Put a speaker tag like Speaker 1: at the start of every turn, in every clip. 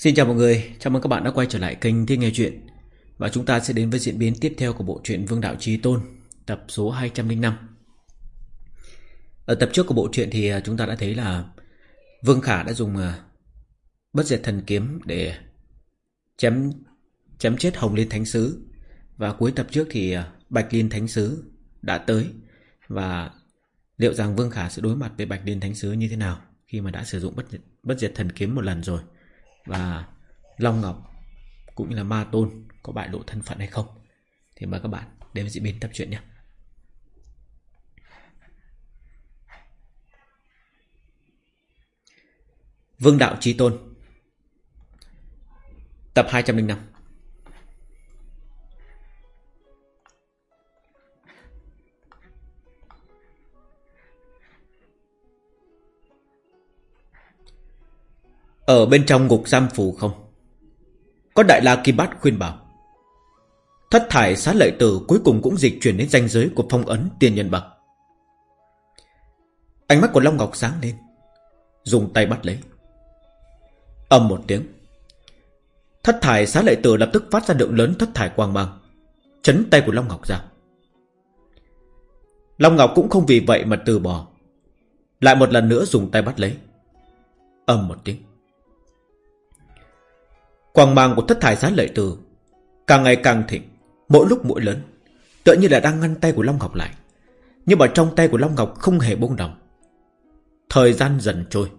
Speaker 1: Xin chào mọi người, chào mừng các bạn đã quay trở lại kênh Thiên Nghe Chuyện. Và chúng ta sẽ đến với diễn biến tiếp theo của bộ truyện Vương Đạo Trí Tôn Tập số 205 Ở tập trước của bộ truyện thì à, chúng ta đã thấy là Vương Khả đã dùng à, bất diệt thần kiếm để chém chém chết Hồng Liên Thánh Sứ. Và cuối tập trước thì à, Bạch Liên Thánh Sứ đã tới. Và liệu rằng Vương Khả sẽ đối mặt với Bạch Liên Thánh Sứ như thế nào Khi mà đã sử dụng bất, bất diệt thần kiếm một lần rồi? Và Long Ngọc cũng như là Ma Tôn có bại lộ thân phận hay không thì mời các bạn đến với diễn biến tập truyện nhé. Vương Đạo Trí Tôn, Tập 205 Ở bên trong ngục giam phủ không Có đại la kim bát khuyên bảo Thất thải xá lợi tử cuối cùng cũng dịch chuyển đến danh giới của phong ấn tiên nhân bậc. Ánh mắt của Long Ngọc sáng lên. Dùng tay bắt lấy. Âm một tiếng. Thất thải xá lợi tử lập tức phát ra lượng lớn thất thải quang mang. Chấn tay của Long Ngọc ra. Long Ngọc cũng không vì vậy mà từ bỏ. Lại một lần nữa dùng tay bắt lấy. Âm một tiếng. Quang mang của thất thải giá lợi từ. Càng ngày càng thịnh, Mỗi lúc mỗi lớn. Tựa như là đang ngăn tay của Long Ngọc lại. Nhưng mà trong tay của Long Ngọc không hề buông đồng. Thời gian dần trôi.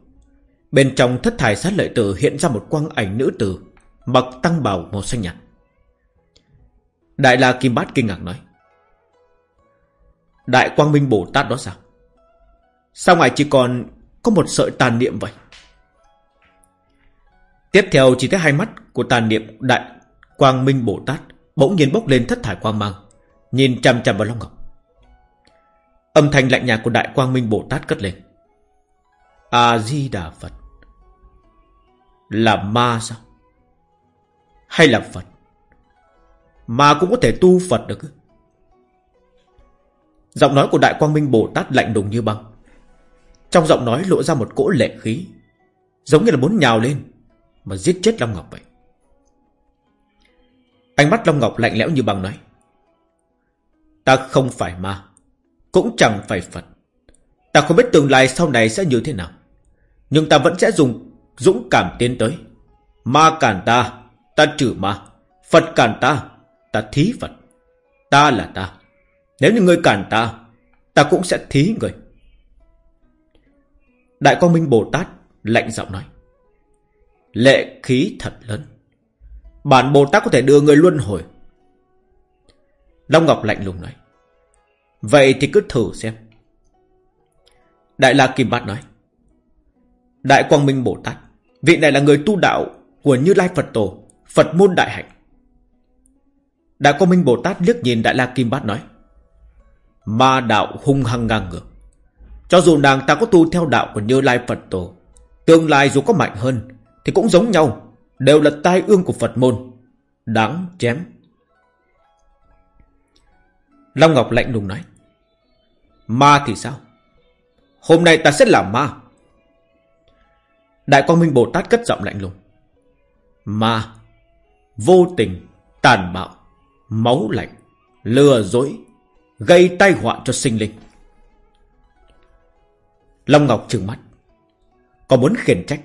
Speaker 1: Bên trong thất thải sát lợi tử hiện ra một quang ảnh nữ tử, Mặc tăng bào màu xanh nhạt. Đại La Kim Bát kinh ngạc nói, Đại Quang Minh Bồ Tát đó sao? Sao ngài chỉ còn Có một sợi tàn niệm vậy? Tiếp theo chỉ thấy hai mắt của tàn niệm đại Quang Minh Bồ Tát bỗng nhiên bốc lên thất thải quang mang, nhìn chằm chằm vào Long Ngọc. Âm thanh lạnh nhạt của đại Quang Minh Bồ Tát cất lên. A Di Đà Phật. Là ma sao? Hay là Phật? Ma cũng có thể tu Phật được. Giọng nói của Đại Quang Minh Bồ Tát lạnh đùng như băng. Trong giọng nói lộ ra một cỗ lệ khí, giống như là muốn nhào lên, mà giết chết Long Ngọc vậy. Ánh mắt Long Ngọc lạnh lẽo như băng nói. Ta không phải ma, cũng chẳng phải Phật. Ta không biết tương lai sau này sẽ như thế nào. Nhưng ta vẫn sẽ dùng dũng cảm tiến tới. Ma cản ta, ta trừ ma. Phật cản ta, ta thí Phật. Ta là ta. Nếu như ngươi cản ta, ta cũng sẽ thí người. Đại Quang Minh Bồ Tát lạnh giọng nói. Lệ khí thật lớn. Bản Bồ Tát có thể đưa người luân hồi. Long Ngọc lạnh lùng nói. Vậy thì cứ thử xem. Đại La Kim Bát nói. Đại Quang Minh Bồ Tát. Vị này là người tu đạo của Như Lai Phật Tổ. Phật môn đại hạnh. Đại Quang Minh Bồ Tát liếc nhìn Đại La Kim Bát nói. Ma đạo hung hăng ngang ngược. Cho dù nàng ta có tu theo đạo của Như Lai Phật Tổ. Tương lai dù có mạnh hơn thì cũng giống nhau, đều là tai ương của Phật môn. Đáng chém. Long Ngọc lạnh lùng nói. Ma thì sao? Hôm nay ta sẽ làm ma. Đại Quang Minh Bồ Tát cất giọng lạnh lùng. Ma, vô tình, tàn bạo, máu lạnh, lừa dối, gây tai họa cho sinh linh. Long Ngọc trừng mắt, có muốn khiển trách.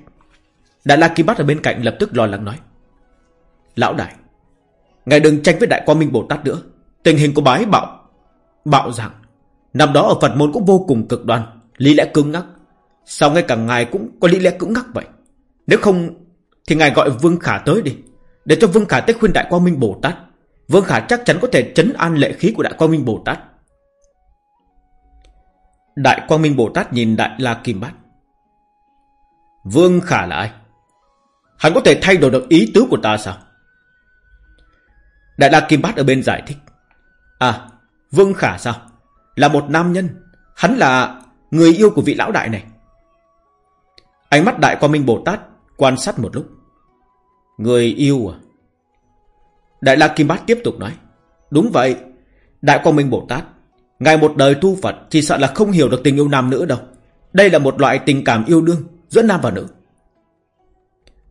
Speaker 1: Đại La Kim Bát ở bên cạnh lập tức lo lắng nói. Lão đại, ngài đừng tranh với Đại Quang Minh Bồ Tát nữa. Tình hình của bái bạo, bạo rằng Năm đó ở Phật môn cũng vô cùng cực đoan, lý lẽ cứng ngắc. Sao ngay cả ngài cũng có lý lẽ cứng ngắc vậy? Nếu không, thì ngài gọi Vương Khả tới đi. Để cho Vương Khả tới khuyên Đại Quang Minh Bồ Tát. Vương Khả chắc chắn có thể chấn an lệ khí của Đại Quang Minh Bồ Tát. Đại Quang Minh Bồ Tát nhìn Đại La Kim Bát. Vương Khả là ai? Hắn có thể thay đổi được ý tứ của ta sao? Đại La Kim Bát ở bên giải thích. À, Vương Khả sao? Là một nam nhân. Hắn là người yêu của vị lão đại này. Ánh mắt Đại Quang Minh Bồ Tát quan sát một lúc. Người yêu à? Đại La Kim Bát tiếp tục nói. Đúng vậy. Đại Quang Minh Bồ Tát. Ngài một đời tu Phật chỉ sợ là không hiểu được tình yêu nam nữ đâu. Đây là một loại tình cảm yêu đương giữa nam và nữ.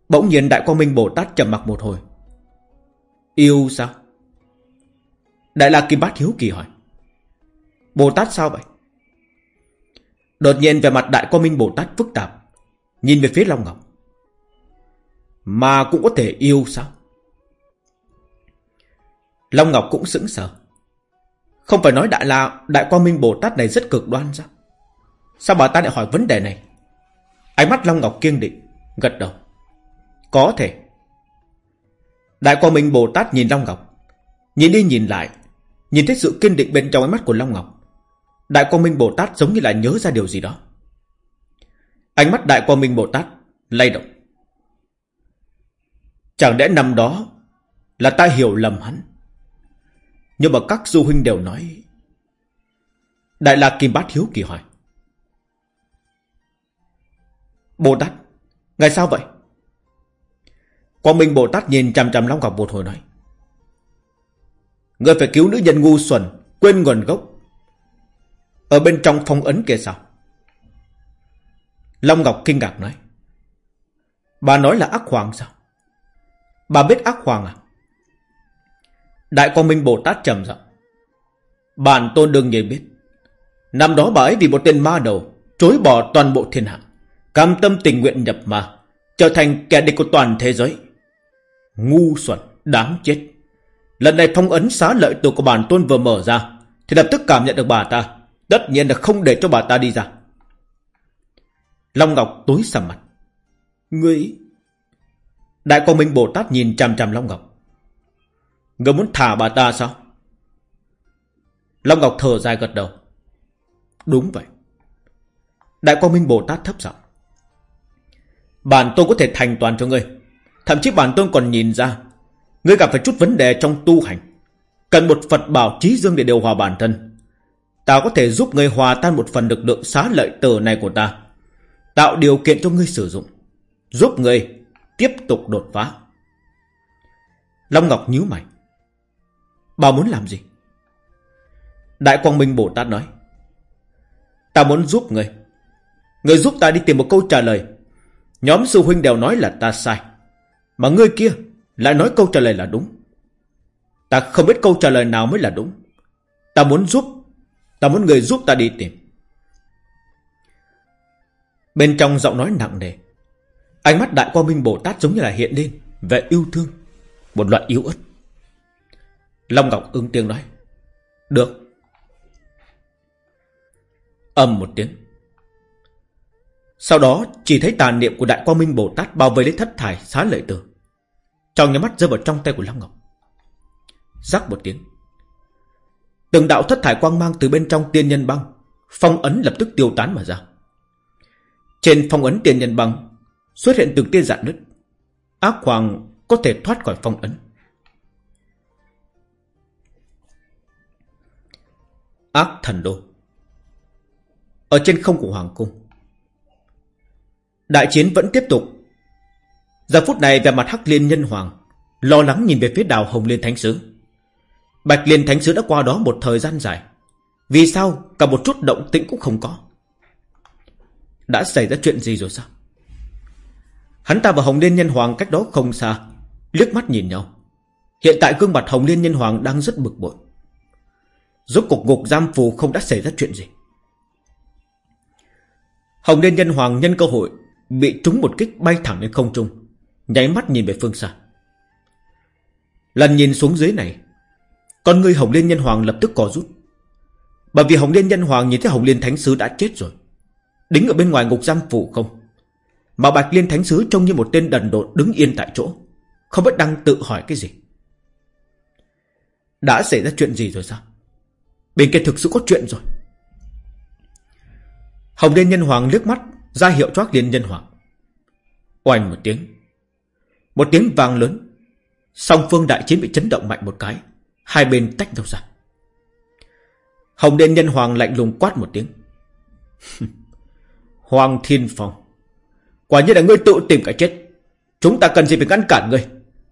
Speaker 1: Bỗng nhiên Đại Quang Minh Bồ Tát trầm mặc một hồi. Yêu sao? Đại La Kim Bát hiếu kỳ hỏi. Bồ Tát sao vậy? Đột nhiên về mặt Đại Quang Minh Bồ Tát phức tạp, Nhìn về phía Long Ngọc. Mà cũng có thể yêu sao? Long Ngọc cũng sững sờ. Không phải nói Đại La, Đại Quang Minh Bồ Tát này rất cực đoan sao? Sao bà ta lại hỏi vấn đề này? Ánh mắt Long Ngọc kiên định, Gật đầu. Có thể. Đại Quang Minh Bồ Tát nhìn Long Ngọc, Nhìn đi nhìn lại, Nhìn thấy sự kiên định bên trong ánh mắt của Long Ngọc. Đại Quang Minh Bồ Tát giống như là nhớ ra điều gì đó. Ánh mắt Đại Quang Minh Bồ Tát lay động. Chẳng lẽ năm đó Là ta hiểu lầm hắn? Nhưng mà các du huynh đều nói, Đại La Kim Bát Hiếu kỳ hỏi. Bồ Tát, Ngài sao vậy? Quang Minh, Bồ Tát nhìn chằm chằm Long Ngọc một hồi nói Người phải cứu nữ nhân ngu xuẩn, Quên nguồn gốc. Ở bên trong phong ấn kia sao? Long Ngọc kinh ngạc nói, Bà nói là ác hoàng sao? Bà biết ác hoàng à? Đại Quang Minh, Bồ Tát trầm giọng, Bản tôn đương nhiên biết. Năm đó bà ấy vì một tên ma đầu, Chối bỏ toàn bộ thiên hạ, Cam tâm tình nguyện nhập ma, Trở thành kẻ địch của toàn thế giới. Ngu xuẩn, đáng chết. Lần này phong ấn xá lợi tù của bản tôn vừa mở ra Thì lập tức cảm nhận được bà ta. Tất nhiên là không để cho bà ta đi ra. Long Ngọc tối sầm mặt. Ngươi Đại quang minh Bồ Tát nhìn chằm chằm Long Ngọc. Ngươi muốn thả bà ta sao? Long Ngọc thở dài gật đầu. Đúng vậy. Đại quang minh Bồ Tát thấp giọng. Bản tôn có thể thành toàn cho ngươi. Thậm chí bản tôn còn nhìn ra, Ngươi gặp phải chút vấn đề trong tu hành. Cần một Phật bảo trí dương để điều hòa bản thân. Ta có thể giúp ngươi hòa tan một phần lực lượng xá lợi tử này của ta. Tạo điều kiện cho ngươi sử dụng. Giúp ngươi tiếp tục đột phá. Long Ngọc nhíu mày. Bà muốn làm gì? Đại Quang Minh Bồ Tát nói. Ta muốn giúp ngươi. Ngươi giúp ta đi tìm một câu trả lời. Nhóm sư huynh đều nói là ta sai. Mà ngươi kia lại nói câu trả lời là đúng. Ta không biết câu trả lời nào mới là đúng. Ta muốn giúp, Ta muốn người giúp ta đi tìm. Bên trong giọng nói nặng nề, Ánh mắt đại quang minh Bồ Tát giống như là hiện lên Về yêu thương, Một loại yếu ớt. Long Ngọc ưng tiếng nói, Được. Âm một tiếng sau đó, chỉ thấy tàn niệm của đại quang minh Bồ Tát Bao vây lấy thất thải xá lợi tử. Trong nhà mắt rơi vào trong tay của Long Ngọc. Rắc một tiếng. Từng đạo thất thải quang mang từ bên trong tiên nhân băng, Phong ấn lập tức tiêu tán mà ra. Trên phong ấn tiên nhân băng, Xuất hiện từng tia dạn nứt. Ác hoàng có thể thoát khỏi phong ấn. Ác thần đô. Ở trên không của Hoàng cung Đại chiến vẫn tiếp tục. Giờ phút này về mặt Hắc Liên Nhân Hoàng Lo lắng nhìn về phía đào Hồng Liên Thánh Sứ. Bạch Liên Thánh Sứ đã qua đó một thời gian dài. Vì sao cả một chút động tĩnh cũng không có? Đã xảy ra chuyện gì rồi sao? Hắn ta và Hồng Liên Nhân Hoàng cách đó không xa, liếc mắt nhìn nhau. Hiện tại gương mặt Hồng Liên Nhân Hoàng đang rất bực bội. Rốt cuộc ngục giam phù không đã xảy ra chuyện gì? Hồng Liên Nhân Hoàng nhân cơ hội Bị trúng một kích bay thẳng lên không trung, Nháy mắt nhìn về phương xa. Lần nhìn xuống dưới này, Con người Hồng Liên Nhân Hoàng lập tức cò rút. Bởi vì Hồng Liên Nhân Hoàng nhìn thấy Hồng Liên Thánh Sứ đã chết rồi, Đứng ở bên ngoài ngục giam phủ không, Mà Bạch Liên Thánh Sứ trông như một tên đần độn đứng yên tại chỗ, Không biết đang tự hỏi cái gì. Đã xảy ra chuyện gì rồi sao? Bên kia thực sự có chuyện rồi. Hồng Liên Nhân Hoàng liếc mắt ra hiệu choác Liên Nhân Hoàng Oanh một tiếng. Một tiếng vang lớn. Song phương đại chiến bị chấn động mạnh một cái. Hai bên tách nhau ra. Hồng Liên Nhân Hoàng lạnh lùng quát một tiếng. Hoàng Thiên Phong, Quả nhiên là ngươi tự tìm cái chết. Chúng ta cần gì phải ngăn cản ngươi?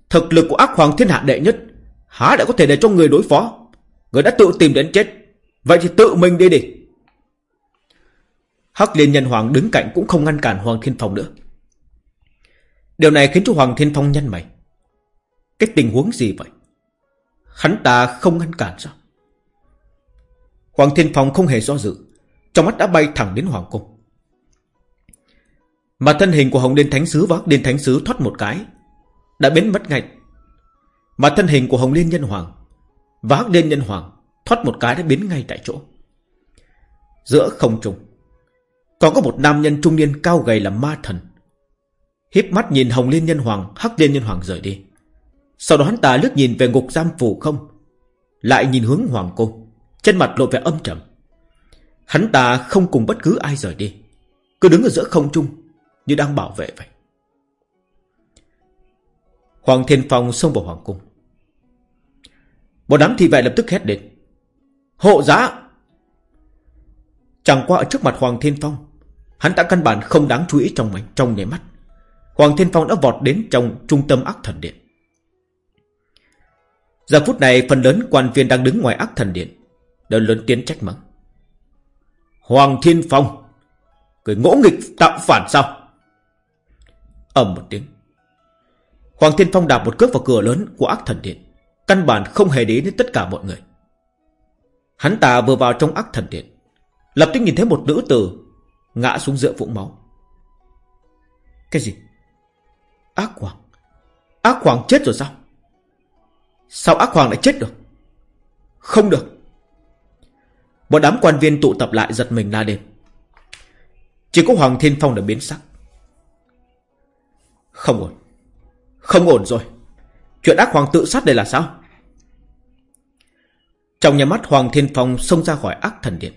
Speaker 1: Thực lực của ác hoàng thiên hạ đệ nhất, Há đã có thể để cho người đối phó? Người đã tự tìm đến chết. Vậy thì tự mình đi đi. Hắc liên nhân hoàng đứng cạnh cũng không ngăn cản Hoàng Thiên Phong nữa Điều này khiến cho Hoàng Thiên Phong nhăn mày. Cái tình huống gì vậy? Hắn ta không ngăn cản sao? Hoàng Thiên Phong không hề do dự, trong mắt đã bay thẳng đến Hoàng Cung. Mà thân hình của Hồng Liên Thánh Sứ và Hắc Liên Thánh Sứ thoát một cái, đã biến mất ngay. Mà thân hình của Hồng Liên Nhân Hoàng và Hắc Liên Nhân Hoàng thoát một cái đã biến ngay tại chỗ. Giữa không trung, còn có một nam nhân trung niên cao gầy là ma thần. Hiếp mắt nhìn Hồng Liên Nhân Hoàng, Hắc Liên Nhân Hoàng rời đi. Sau đó hắn ta lướt nhìn về ngục giam phủ không, lại nhìn hướng Hoàng Cung, chân mặt lộ vẻ âm trầm. Hắn ta không cùng bất cứ ai rời đi, cứ đứng ở giữa không trung như đang bảo vệ vậy. Hoàng Thiên Phong xông vào Hoàng Cung. Một đám thị vệ lập tức hét lên. Hộ giá! Chẳng qua ở trước mặt Hoàng Thiên Phong, hắn đã căn bản không đáng chú ý trong mình, trong nháy mắt. Hoàng Thiên Phong đã vọt đến trong trung tâm ác thần điện. Giờ phút này phần lớn quan viên đang đứng ngoài ác thần điện, đều lớn tiếng trách mắng. Hoàng Thiên Phong, người ngỗ nghịch tạo phản sao? ầm một tiếng. Hoàng Thiên Phong đạp một cước vào cửa lớn của ác thần điện. Căn bản không hề để đến tất cả mọi người. Hắn ta vừa vào trong ác thần điện. Lập tức nhìn thấy một nữ tử ngã xuống giữa vũng máu. Cái gì? Ác hoàng? Ác hoàng chết rồi sao? Sao ác hoàng lại chết được? Không được. Một đám quan viên tụ tập lại giật mình la lên. Chỉ có Hoàng Thiên Phong đã biến sắc. Không ổn. Không ổn rồi. Chuyện ác hoàng tự sát đây là sao? Trong nhà mắt Hoàng Thiên Phong xông ra khỏi ác thần điện.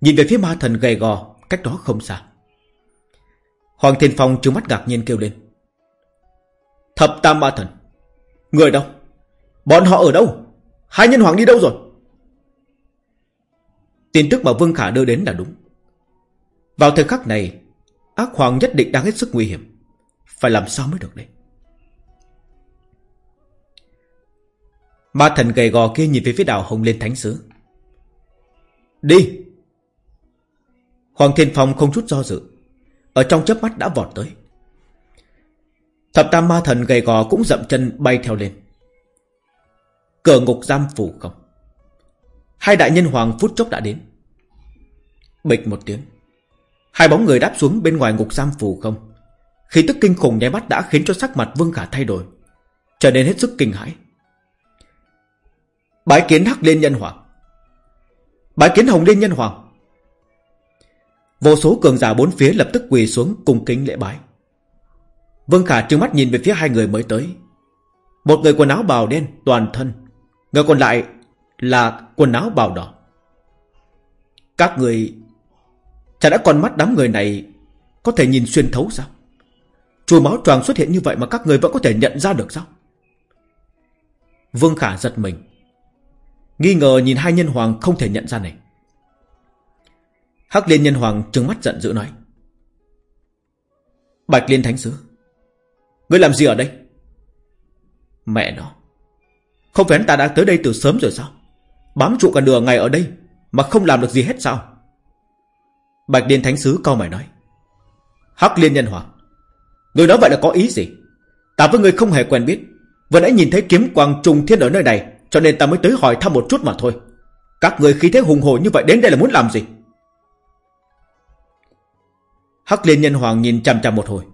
Speaker 1: Nhìn về phía ma thần gầy gò, cách đó không xa. Hoàng Thiên Phong trừng mắt ngạc nhiên kêu lên. Thập tam ma thần. Người đâu? Bọn họ ở đâu? Hai nhân hoàng đi đâu rồi? Tin tức mà Vương Khả đưa đến là đúng. Vào thời khắc này, ác hoàng nhất định đang hết sức nguy hiểm. Phải làm sao mới được đây? Ma thần gầy gò kia nhìn về phía đảo Hồng lên Thánh Sứ. Đi! Hoàng Thiên Phong không chút do dự. Ở trong chớp mắt đã vọt tới. Thập tam ma thần gầy gò cũng dậm chân bay theo lên. Cửa ngục giam phủ không. Hai đại nhân hoàng phút chốc đã đến. Bịch một tiếng. Hai bóng người đáp xuống bên ngoài ngục giam phủ không. Khi tức kinh khủng nháy mắt đã khiến cho sắc mặt Vương Khả thay đổi. Trở nên hết sức kinh hãi. Bái kiến Hắc lên Nhân Hoàng. Bái kiến Hồng lên Nhân Hoàng. Vô số cường giả bốn phía lập tức quỳ xuống cung kính lễ bái. Vương Khả trừng mắt nhìn về phía hai người mới tới. Một người quần áo bào đen toàn thân, người còn lại là quần áo bào đỏ. Các người Chả đã con mắt đám người này Có thể nhìn xuyên thấu sao Chùa máu tròn xuất hiện như vậy Mà các người vẫn có thể nhận ra được sao Vương Khả giật mình Nghi ngờ nhìn hai nhân hoàng không thể nhận ra này Hắc Liên nhân hoàng trừng mắt giận dữ nói. Bạch Liên Thánh Sứ, Ngươi làm gì ở đây? Mẹ nó, Không phải hắn ta đã tới đây từ sớm rồi sao? Bám trụ cả nửa ngày ở đây Mà không làm được gì hết sao? Bạch Liên Thánh Sứ cau mày nói. Hắc Liên Nhân Hoàng ngươi nói vậy là có ý gì? Ta với ngươi không hề quen biết. Vừa nãy nhìn thấy kiếm quang trùng thiên ở nơi này, Cho nên ta mới tới hỏi thăm một chút mà thôi. Các người khi thế hùng hồ như vậy đến đây là muốn làm gì? Hắc Liên Nhân Hoàng nhìn chằm chằm một hồi.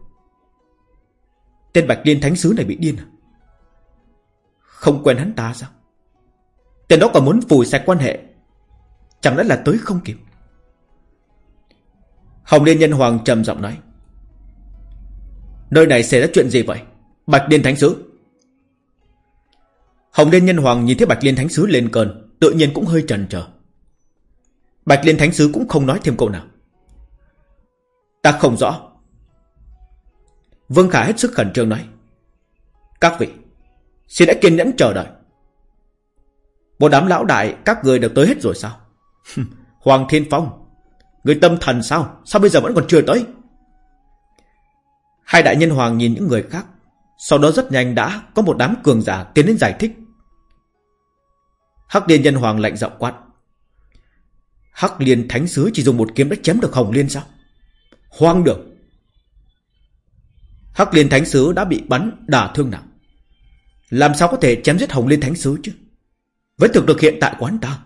Speaker 1: Tên Bạch Liên Thánh Sứ này bị điên à? Không quen hắn ta sao? Tên đó còn muốn phủi sạch quan hệ. Chẳng lẽ là tới không kịp? Hồng Liên Nhân Hoàng trầm giọng nói. Nơi này xảy ra chuyện gì vậy? Bạch Liên Thánh Sứ. Hồng Liên Nhân Hoàng nhìn thấy Bạch Liên Thánh Sứ lên cơn, Tự nhiên cũng hơi trần trở Bạch Liên Thánh Sứ cũng không nói thêm câu nào. Ta không rõ. Vương Khả hết sức khẩn trương nói. Các vị, Xin hãy kiên nhẫn chờ đợi. Một đám lão đại, Các người đều tới hết rồi sao? Hoàng Thiên Phong, Người tâm thần sao? Sao bây giờ vẫn còn chưa tới? Hai đại nhân hoàng nhìn những người khác, Sau đó rất nhanh đã có một đám cường giả tiến đến giải thích. Hắc Liên nhân hoàng lạnh giọng quát. Hắc Liên thánh sứ chỉ dùng một kiếm đã chém được Hồng Liên sao? Hoang đường Hắc Liên Thánh Sứ đã bị bắn đả thương nặng. Làm sao có thể chém giết Hồng Liên Thánh Sứ chứ? Với thực lực hiện tại của hắn ta,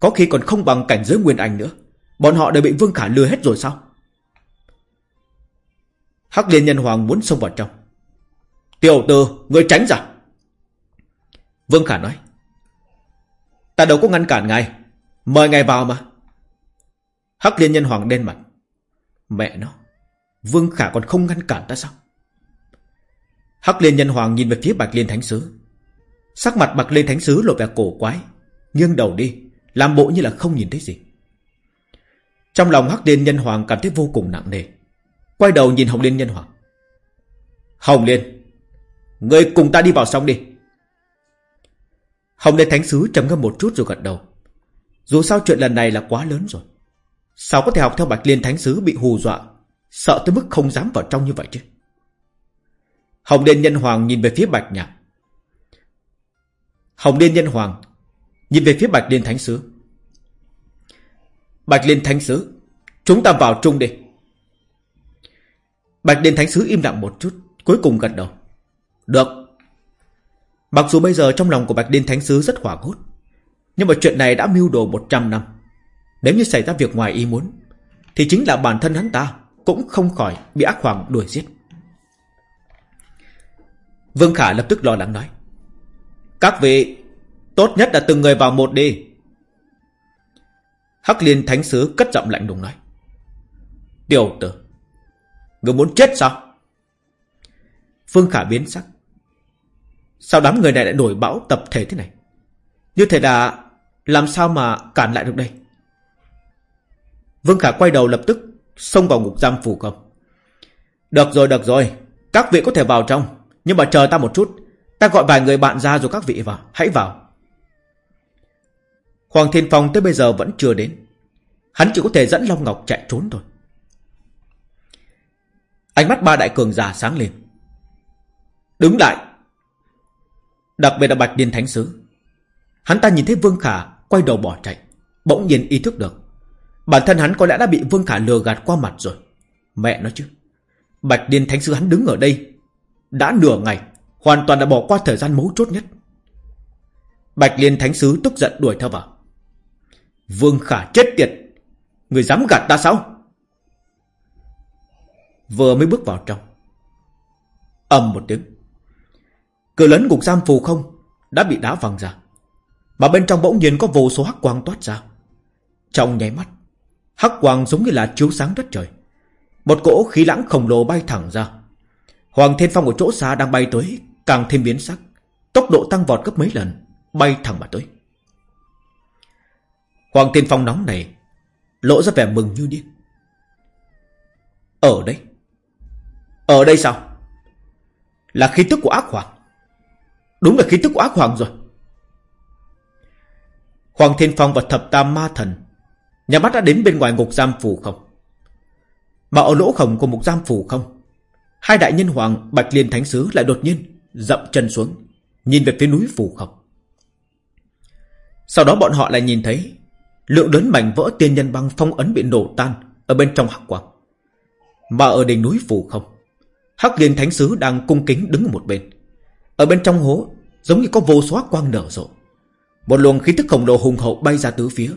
Speaker 1: có khi còn không bằng cảnh giới Nguyên Anh nữa. Bọn họ đều bị Vương Khả lừa hết rồi sao? Hắc Liên Nhân Hoàng muốn xông vào trong. Tiểu tử, người tránh ra. Vương Khả nói. Ta đâu có ngăn cản ngài. Mời ngài vào mà. Hắc Liên Nhân Hoàng đen mặt. Mẹ nó. Vương Khả còn không ngăn cản ta sao? Hắc Liên Nhân Hoàng nhìn về phía Bạch Liên Thánh Sứ. Sắc mặt Bạch Liên Thánh Sứ lộ vẻ cổ quái. Nghiêng đầu đi. Làm bộ như là không nhìn thấy gì. Trong lòng Hắc Liên Nhân Hoàng cảm thấy vô cùng nặng nề. Quay đầu nhìn Hồng Liên Nhân Hoàng. Hồng Liên. Người cùng ta đi vào xong đi. Hồng Liên Thánh Sứ trầm ngâm một chút rồi gật đầu. Dù sao chuyện lần này là quá lớn rồi. Sao có thể học theo Bạch Liên Thánh Sứ bị hù dọa? Sợ tới mức không dám vào trong như vậy chứ. Hồng Liên Nhân Hoàng nhìn về phía Bạch Nhạc. Hồng Liên Nhân Hoàng Nhìn về phía Bạch Liên Thánh Sứ. Bạch Liên Thánh Sứ, Chúng ta vào chung đi. Bạch Liên Thánh Sứ im lặng một chút, Cuối cùng gật đầu. Được. Mặc dù bây giờ trong lòng của Bạch Liên Thánh Sứ rất hoảng hốt, Nhưng mà chuyện này đã mưu đồ 100 năm. Nếu như xảy ra việc ngoài ý muốn, Thì chính là bản thân hắn ta Cũng không khỏi bị ác hoàng đuổi giết. Vương Khả lập tức lo lắng nói, Các vị, Tốt nhất là từng người vào một đi. Hắc liên thánh sứ cất giọng lạnh lùng nói, Tiểu tử Người muốn chết sao? Vương Khả biến sắc, Sao đám người này lại đổi bão tập thể thế này? Như thế là Làm sao mà cản lại được đây? Vương Khả quay đầu lập tức Xông vào ngục giam phủ công Được rồi được rồi. Các vị có thể vào trong, Nhưng mà chờ ta một chút. Ta gọi vài người bạn ra rồi các vị vào. Hãy vào. Hoàng Thiên Phong tới bây giờ vẫn chưa đến. Hắn chỉ có thể dẫn Long Ngọc chạy trốn thôi. Ánh mắt ba đại cường giả sáng lên. Đứng lại. Đặc biệt là Bạch Điên Thánh Sứ. Hắn ta nhìn thấy Vương Khả Quay đầu bỏ chạy, Bỗng nhiên ý thức được. Bản thân hắn có lẽ đã bị Vương Khả lừa gạt qua mặt rồi. Mẹ nói chứ. Bạch Điên Thánh Sứ hắn đứng ở đây. Đã nửa ngày, Hoàn toàn đã bỏ qua thời gian mấu chốt nhất. Bạch Liên Thánh Sứ tức giận đuổi theo vào. Vương Khả chết tiệt. Người dám gạt ta sao? Vừa mới bước vào trong. Ầm một tiếng. Cửa lớn ngục giam phù không Đã bị đá văng ra. Mà bên trong bỗng nhiên có vô số hắc quang toát ra. Trong nháy mắt Hắc quang giống như là chiếu sáng đất trời. Một cỗ khí lãng khổng lồ bay thẳng ra. Hoàng Thiên Phong ở chỗ xa đang bay tới, Càng thêm biến sắc. Tốc độ tăng vọt gấp mấy lần, Bay thẳng mà tới. Hoàng Thiên Phong nóng này, Lộ ra vẻ mừng như điên. Ở đây? Ở đây sao? Là khí tức của ác hoàng. Đúng là khí tức của ác hoàng rồi. Hoàng Thiên Phong và thập tam ma thần Nhà mắt đã đến bên ngoài ngục giam phủ không? Mà ở lỗ khổng của ngục giam phủ không? Hai đại nhân hoàng Bạch Liên Thánh Sứ lại đột nhiên Dậm chân xuống, Nhìn về phía núi phủ không. Sau đó bọn họ lại nhìn thấy Lượng lớn mảnh vỡ tiên nhân băng phong ấn bị nổ tan Ở bên trong hắc quang. Mà ở đỉnh núi phủ không, Hắc liên thánh sứ đang cung kính đứng ở một bên. Ở bên trong hố, Giống như có vô số quang nở rộ. Một luồng khí tức khổng lồ hùng hậu bay ra tứ phía.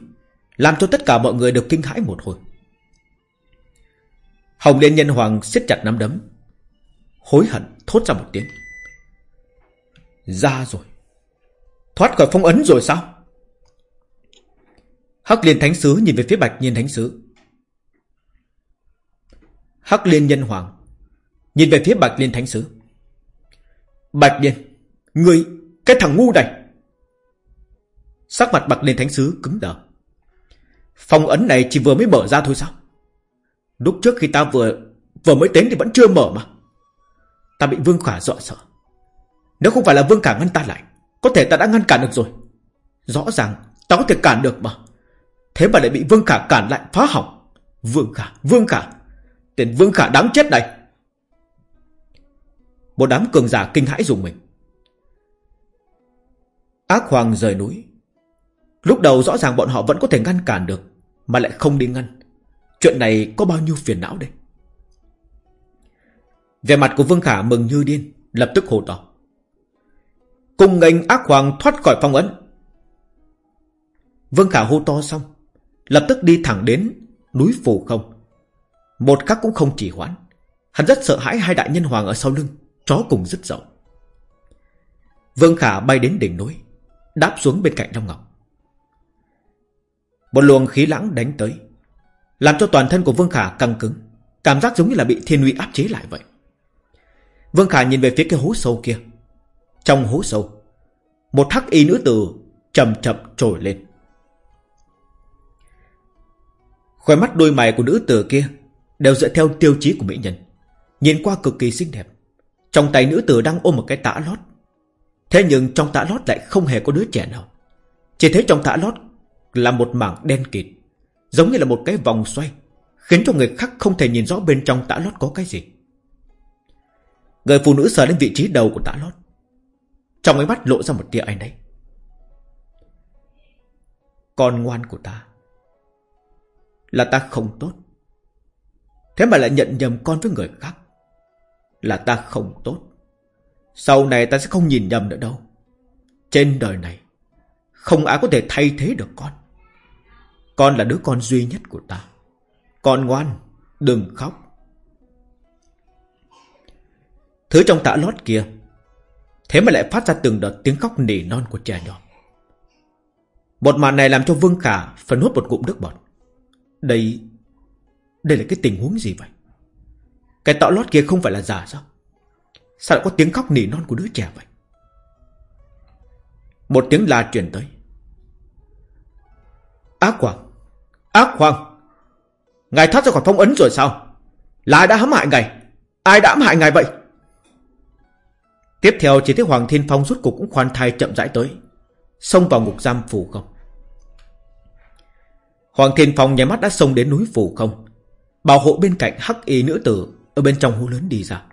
Speaker 1: Làm cho tất cả mọi người đều kinh hãi một hồi Hồng Liên Nhân Hoàng siết chặt nắm đấm Hối hận thốt ra một tiếng Ra rồi Thoát khỏi phong ấn rồi sao Hắc Liên Thánh Sứ nhìn về phía Bạch Nhiên Thánh Sứ. Hắc Liên Nhân Hoàng nhìn về phía Bạch Liên Thánh Sứ. Bạch Liên, ngươi, cái thằng ngu này. Sắc mặt Bạch Liên Thánh Sứ cứng đờ. Phong ấn này chỉ vừa mới mở ra thôi sao? Lúc trước khi ta vừa vừa mới đến thì vẫn chưa mở mà. Ta bị Vương Khả dọa sợ. Nếu không phải là Vương Khả ngăn ta lại, có thể ta đã ngăn cản được rồi. Rõ ràng ta có thể cản được mà. Thế mà lại bị Vương Khả cản lại phá hỏng Vương Khả, Vương Khả Tên Vương Khả đáng chết này Một đám cường giả kinh hãi dùng mình Ác Hoàng rời núi Lúc đầu rõ ràng bọn họ vẫn có thể ngăn cản được mà lại không đi ngăn. Chuyện này có bao nhiêu phiền não đây? Về mặt của Vương Khả mừng như điên, Lập tức hô to. Cùng ngành ác hoàng thoát khỏi phong ấn. Vương Khả hô to xong, Lập tức đi thẳng đến núi phù không. Một khắc cũng không chỉ hoãn, Hắn rất sợ hãi hai đại nhân hoàng ở sau lưng, Chó cùng rất rộng Vương Khả bay đến đỉnh núi, Đáp xuống bên cạnh Long Ngọc. Một luồng khí lãng đánh tới, Làm cho toàn thân của Vương Khả căng cứng, Cảm giác giống như là bị thiên uy áp chế lại vậy. Vương Khả nhìn về phía cái hố sâu kia. Trong hố sâu, Một hắc y nữ tử chậm chậm trồi lên. Khóe mắt đôi mày của nữ tử kia Đều dựa theo tiêu chí của mỹ nhân, Nhìn qua cực kỳ xinh đẹp. Trong tay nữ tử đang ôm một cái tã lót. Thế nhưng trong tã lót lại không hề có đứa trẻ nào. Chỉ thấy trong tã lót là một mảng đen kịt, Giống như là một cái vòng xoay, Khiến cho người khác không thể nhìn rõ bên trong tã lót có cái gì. Người phụ nữ sờ lên vị trí đầu của tã lót. Trong ánh mắt lộ ra một tia anh đấy Con ngoan của ta, Là ta không tốt. Thế mà lại nhận nhầm con với người khác, Là ta không tốt. Sau này ta sẽ không nhìn nhầm nữa đâu. Trên đời này, Không ai có thể thay thế được con. Con là đứa con duy nhất của ta. Con ngoan, Đừng khóc. Thứ trong tã lót kia, Thế mà lại phát ra từng đợt tiếng khóc nỉ non của trẻ nhỏ. Một màn này làm cho Vương Khả Phải nuốt một cụm nước bọt. Đây Đây là cái tình huống gì vậy? Cái tã lót kia không phải là giả sao? Sao lại có tiếng khóc nỉ non của đứa trẻ vậy? Một tiếng la truyền tới. Ác quảng Ác Hoàng Ngài thoát ra khỏi phong ấn rồi sao Là ai đã hãm hại ngài Ai đã hãm hại ngài vậy Tiếp theo, chỉ thấy Hoàng Thiên Phong rút cục cũng khoan thai chậm rãi tới. Xông vào ngục giam phủ không. Hoàng Thiên Phong nháy mắt đã xông đến núi phủ không. Bảo hộ bên cạnh hắc y nữ tử ở bên trong hố lớn đi ra.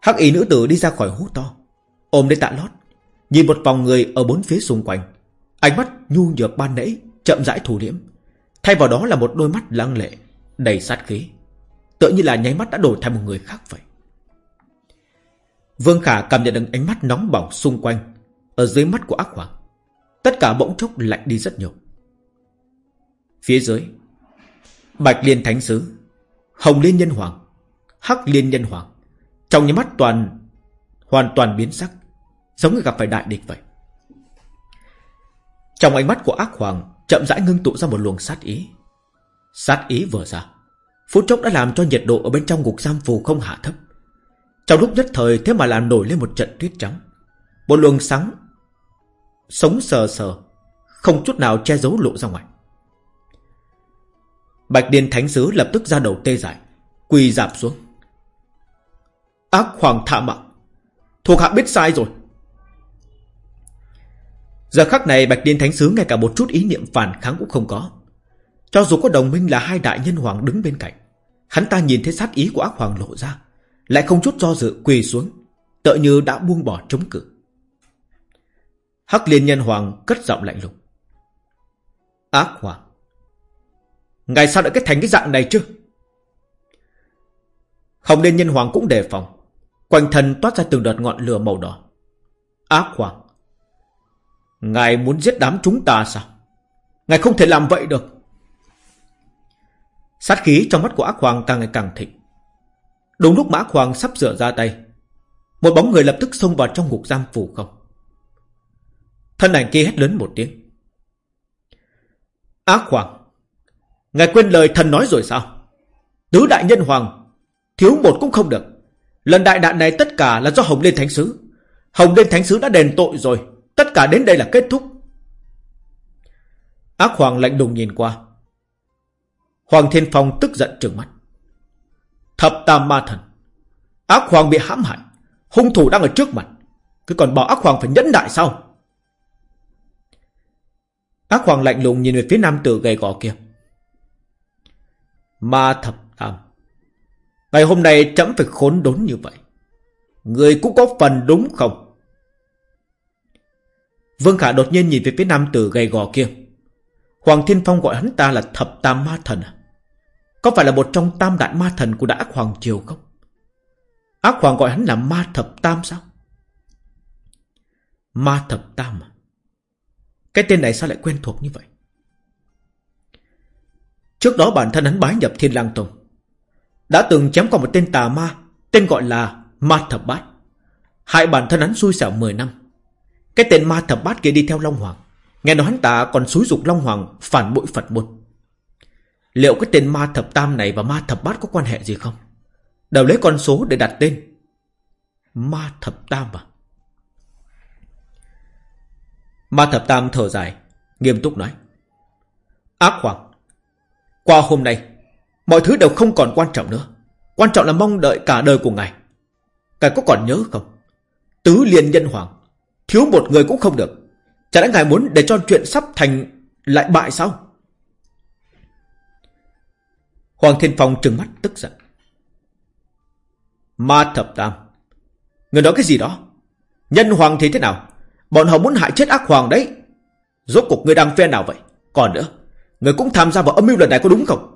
Speaker 1: Hắc y nữ tử đi ra khỏi hố to. Ôm lấy tạ lót. Nhìn một vòng người ở bốn phía xung quanh. Ánh mắt nhu nhược ban nãy, chậm rãi thủ liễm. Thay vào đó là một đôi mắt lăng lệ, đầy sát khí. Tựa như là nháy mắt đã đổi thành một người khác vậy. Vương Khả cảm nhận được ánh mắt nóng bỏng xung quanh Ở dưới mắt của ác hoàng Tất cả bỗng chốc lạnh đi rất nhiều Phía dưới Bạch Liên Thánh Sứ Hồng Liên Nhân Hoàng Hắc Liên Nhân Hoàng Trong những mắt toàn Hoàn toàn biến sắc Giống như gặp phải đại địch vậy Trong ánh mắt của ác hoàng Chậm rãi ngưng tụ ra một luồng sát ý Sát ý vừa ra Phút chốc đã làm cho nhiệt độ ở bên trong ngục giam phù không hạ thấp trong lúc nhất thời thế mà làm nổi lên một trận tuyết trắng. Một luồng sáng sống sờ sờ, không chút nào che giấu lộ ra ngoài. Bạch Điên Thánh Sứ lập tức ra đầu tê dại, quỳ dạp xuống. Ác hoàng thạ mạng, thuộc hạ biết sai rồi. Giờ khắc này Bạch Điên Thánh Sứ ngay cả một chút ý niệm phản kháng cũng không có. Cho dù có đồng minh là hai đại nhân hoàng đứng bên cạnh, hắn ta nhìn thấy sát ý của ác hoàng lộ ra, lại không chút do dự quỳ xuống Tựa như đã buông bỏ chống cự. Hắc liên nhân hoàng cất giọng lạnh lùng. Ác hoàng Ngài sao đã kết thành cái dạng này chứ? Hồng liên nhân hoàng cũng đề phòng Quanh thân toát ra từng đợt ngọn lửa màu đỏ. Ác hoàng Ngài muốn giết đám chúng ta sao? Ngài không thể làm vậy được. Sát khí trong mắt của ác hoàng càng ngày càng thịnh. Đúng lúc Mã Hoàng sắp sửa ra tay, Một bóng người lập tức xông vào trong ngục giam phủ không. Thân ảnh kia hét lớn một tiếng. Ác Hoàng, Ngài quên lời thần nói rồi sao? Tứ đại nhân hoàng, Thiếu một cũng không được. Lần đại đạn này tất cả là do Hồng Liên Thánh Sứ. Hồng Liên Thánh Sứ đã đền tội rồi. Tất cả đến đây là kết thúc. Ác Hoàng lạnh đùng nhìn qua. Hoàng Thiên Phong tức giận trừng mắt. Thập tam ma thần. Ác hoàng bị hãm hại. Hung thủ đang ở trước mặt. Cứ còn bảo ác hoàng phải nhẫn đại sao? Ác hoàng lạnh lùng nhìn về phía nam tử gầy gò kia. Ma thập tam. Ngày hôm nay chấm phải khốn đốn như vậy. Người cũng có phần đúng không? Vương Khả đột nhiên nhìn về phía nam tử gầy gò kia Hoàng Thiên Phong gọi hắn ta là thập tam ma thần à có phải là một trong tam đại ma thần của đã Hoàng Triều không? Ác Hoàng gọi hắn là ma thập tam sao? Ma thập tam à? Cái tên này sao lại quen thuộc như vậy? Trước đó bản thân hắn bái nhập Thiên Lang Tông Đã từng chém qua một tên tà ma, Tên gọi là Ma Thập Bát Hại bản thân hắn xui xẻo 10 năm cái tên Ma Thập Bát kia đi theo Long Hoàng. Nghe nói hắn ta còn xúi dục Long Hoàng Phản bội Phật môn. Liệu cái tên Ma Thập Tam này Và Ma Thập Bát có quan hệ gì không? Đều lấy con số để đặt tên. Ma Thập Tam à? Ma Thập Tam thở dài, Nghiêm túc nói. Ác Hoàng, qua hôm nay, Mọi thứ đều không còn quan trọng nữa. Quan trọng là mong đợi cả đời của ngài. Ngài có còn nhớ không? Tứ liên nhân hoàng Thiếu một người cũng không được. Chả lẽ ngài muốn để cho chuyện sắp thành Lại bại sao? Hoàng Thiên Phong trừng mắt tức giận. Ma thập tam Người nói cái gì đó? Nhân hoàng thì thế nào? Bọn họ muốn hại chết ác hoàng đấy. Rốt cuộc người đang phe nào vậy? Còn nữa Người cũng tham gia vào âm mưu lần này có đúng không?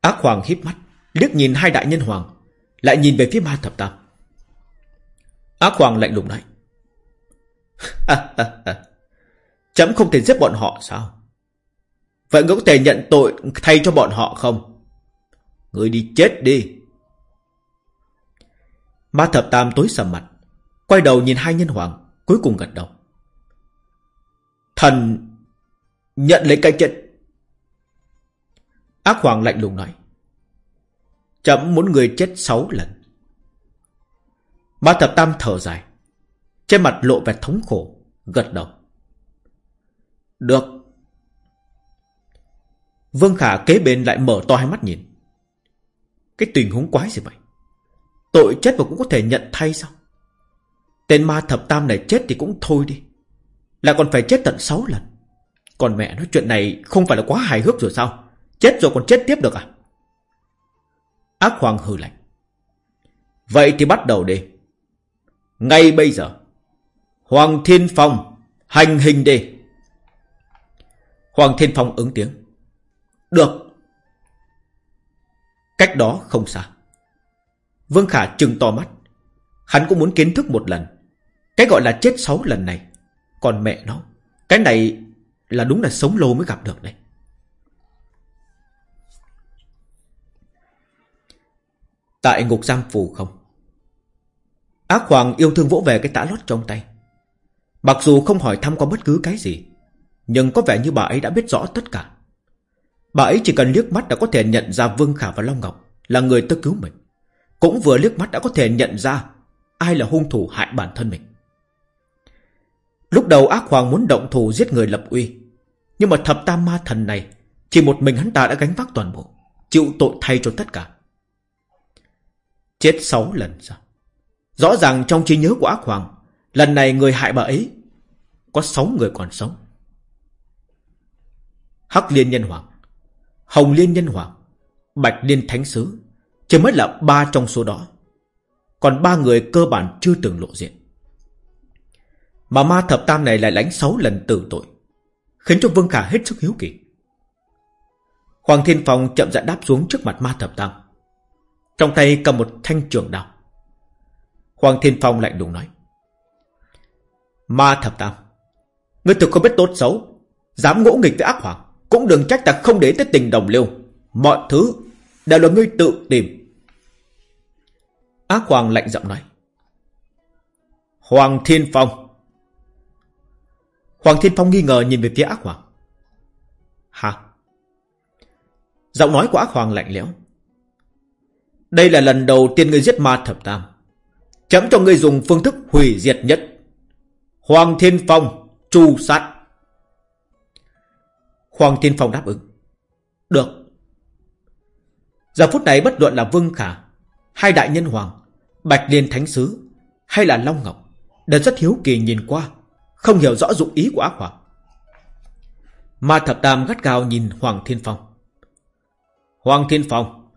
Speaker 1: Ác Hoàng híp mắt, liếc nhìn hai đại nhân hoàng, lại nhìn về phía ma thập tam. Ác Hoàng lạnh lùng nói. Chấm không thể giết bọn họ sao? Vậy ngươi có thể nhận tội thay cho bọn họ không? Ngươi đi chết đi. Ma thập tam tối sầm mặt, quay đầu nhìn hai nhân hoàng, cuối cùng gật đầu. Thần Nhận lấy cái chết. Ác hoàng lạnh lùng nói. Chấm muốn người chết sáu lần. Ma thập tam thở dài. Trên mặt lộ vẻ thống khổ. Gật đầu. Được. Vương Khả kế bên lại mở to hai mắt nhìn. Cái tình huống quái gì vậy? Tội chết mà cũng có thể nhận thay sao? Tên ma thập tam này chết thì cũng thôi đi. Lại còn phải chết tận sáu lần. Còn mẹ nói chuyện này không phải là quá hài hước rồi sao? Chết rồi còn chết tiếp được à? Ác Hoàng hừ lạnh. Vậy thì bắt đầu đi. Ngay bây giờ. Hoàng Thiên Phong hành hình đi. Hoàng Thiên Phong ứng tiếng. Được. Cách đó không xa. Vương Khả trừng to mắt. Hắn cũng muốn kiến thức một lần. Cái gọi là chết sáu lần này. Còn mẹ nó. Cái này là đúng là sống lâu mới gặp được đấy. Tại ngục giam phù không? Ác Hoàng yêu thương vỗ về cái tã lót trong tay. Mặc dù không hỏi thăm qua bất cứ cái gì, nhưng có vẻ như bà ấy đã biết rõ tất cả. Bà ấy chỉ cần liếc mắt đã có thể nhận ra Vương Khả và Long Ngọc là người tới cứu mình. Cũng vừa liếc mắt đã có thể nhận ra ai là hung thủ hại bản thân mình. Lúc đầu ác hoàng muốn động thủ giết người lập uy Nhưng mà thập tam ma thần này Chỉ một mình hắn ta đã gánh vác toàn bộ Chịu tội thay cho tất cả Chết sáu lần sao Rõ ràng trong trí nhớ của ác hoàng, Lần này người hại bà ấy Có sáu người còn sống. Hắc liên nhân hoàng, Hồng liên nhân hoàng, Bạch liên thánh sứ, Chỉ mới là ba trong số đó. Còn ba người cơ bản chưa từng lộ diện. Mà ma thập tam này lại lãnh sáu lần tử tội, Khiến cho Vương Khả hết sức hiếu kỳ. Hoàng Thiên Phong chậm rãi đáp xuống trước mặt ma thập tam. Trong tay cầm một thanh trường đao. Hoàng Thiên Phong lạnh lùng nói Ma thập tam Ngươi thực không biết tốt xấu, Dám ngỗ nghịch với ác hoàng, Cũng đừng trách ta không để tới tình đồng liêu Mọi thứ đều là ngươi tự tìm Ác hoàng lạnh giọng nói Hoàng Thiên Phong Hoàng Thiên Phong nghi ngờ nhìn về phía ác hoàng. Hả? Giọng nói của ác hoàng lạnh lẽo. Đây là lần đầu tiên ngươi giết ma thập tam. Chấm cho ngươi dùng phương thức hủy diệt nhất. Hoàng Thiên Phong, tru sát. Hoàng Thiên Phong đáp ứng. Được. Giờ phút này bất luận là Vương Khả, hai đại nhân hoàng, Bạch Liên Thánh Sứ, hay là Long Ngọc, đều rất hiếu kỳ nhìn qua không hiểu rõ dụng ý của ác hoàng Ma thập tam gắt gao nhìn Hoàng Thiên Phong Hoàng Thiên Phong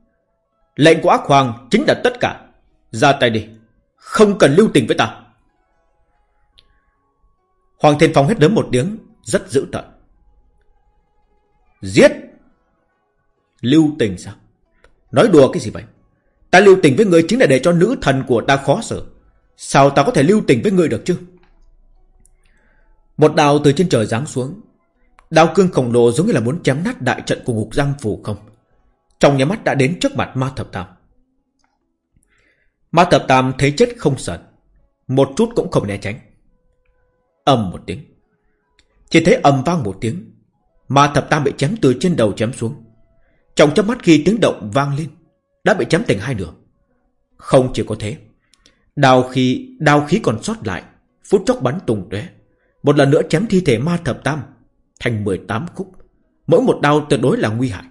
Speaker 1: Lệnh của ác hoàng chính là tất cả Ra tay đi không cần lưu tình với ta. Hoàng Thiên Phong hét lớn một tiếng, Rất dữ tợn. Giết! Lưu tình sao? Nói đùa cái gì vậy? Ta lưu tình với người chính là để cho nữ thần của ta khó xử. Sao ta có thể lưu tình với người được chứ? Một đào từ trên trời giáng xuống. Đao cương khổng lồ giống như là muốn chém nát đại trận của ngục giang phủ không. Trong nhà mắt đã đến trước mặt ma thập tam. Ma thập tam thấy chết không sợ Một chút cũng không né tránh. Ầm một tiếng. Chỉ thấy ầm vang một tiếng Ma thập tam bị chém từ trên đầu chém xuống. Trong chớp mắt khi tiếng động vang lên Đã bị chém thành hai nửa. Không chỉ có thế Đào khí, đào khí còn sót lại Phút chốc bắn tung tóe. Một lần nữa chém thi thể ma thập tam Thành 18 khúc. Mỗi một đao tuyệt đối là nguy hại.